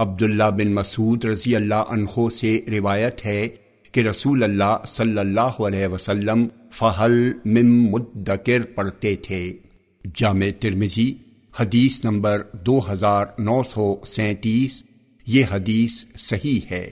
عبداللہ بن مسعود رضی اللہ عنہ سے روایت ہے کہ رسول اللہ صلی اللہ علیہ وسلم فہل من مدکر پڑھتے تھے۔ جامع ترمزی حدیث نمبر دو ہزار نو سو سینتیس، یہ حدیث صحیح ہے۔